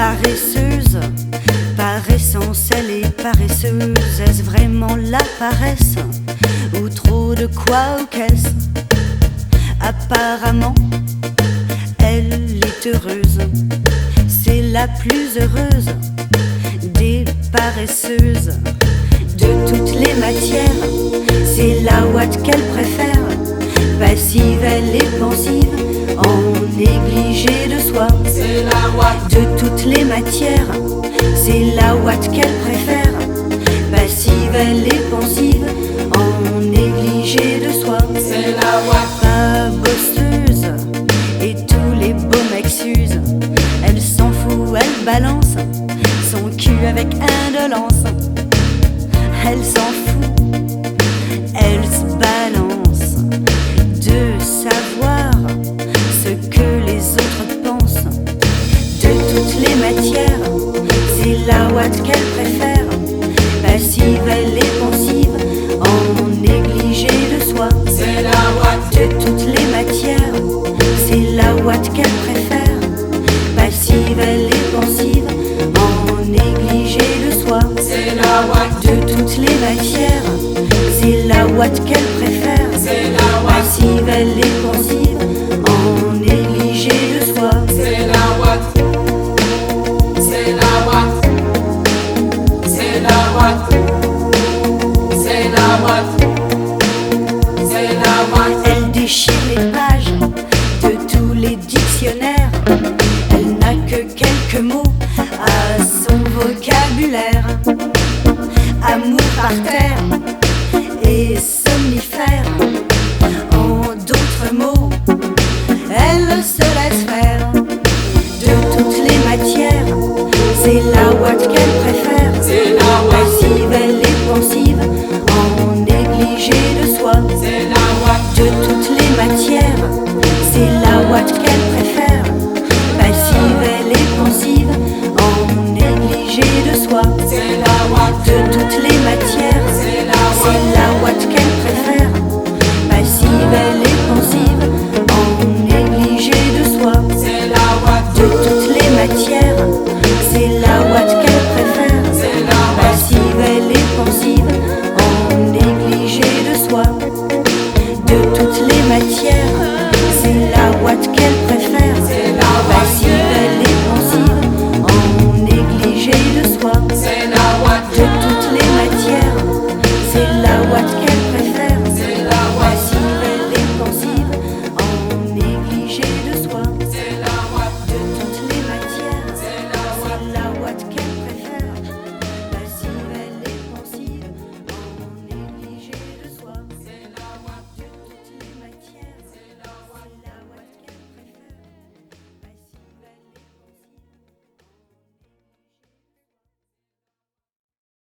Paresseuse, par essence elle est paresseuse. Est-ce vraiment la paresse? Ou trop de quoi ou qu'est-ce? Apparemment, elle est heureuse. C'est la plus heureuse des paresseuses de toutes les matières. C'est la ouate qu'elle préfère, passive, elle est pensive, en négligé de soi. C'est la ouate de toutes les matières. C'est la ouate qu'elle préfère, passive, elle est pensive, en négligé de soi. C'est la ouate Pas bosseuse, et tous les beaux mecs s'usent. Elle s'en fout, elle balance son cul avec indolence. Elle s'en fout, c'est la ouate qu'elle préfère, passive, elle est pensive, en négligé de soi. C'est la ouate De toutes les matières, c'est la ouate qu'elle préfère, C'est la ouate. Passive, elle est amour par terre et somnifère. En d'autres mots, elle se laisse faire. De toutes les matières. C'est la Watt qu'elle préfère, c'est passive, elle est pensive, en négligé de soi, la de toutes les toutes les matières. C'est la ouate qu'elle préfère. Passive, elle est pensive, en négligée de soi. De toutes les matières.